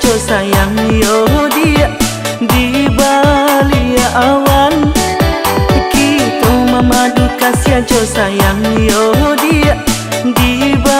jo sayang yo dia di balia ya awan. Kita memadu kasih jo sayang yo dia di balia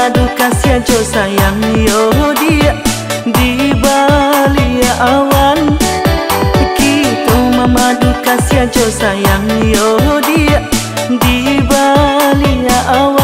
Aduh kasihan cowok sayang. Yo dia Di balia ya awan. Gitu, Kita memadu kasihan jo sayang. Yo dia Di balia ya awan.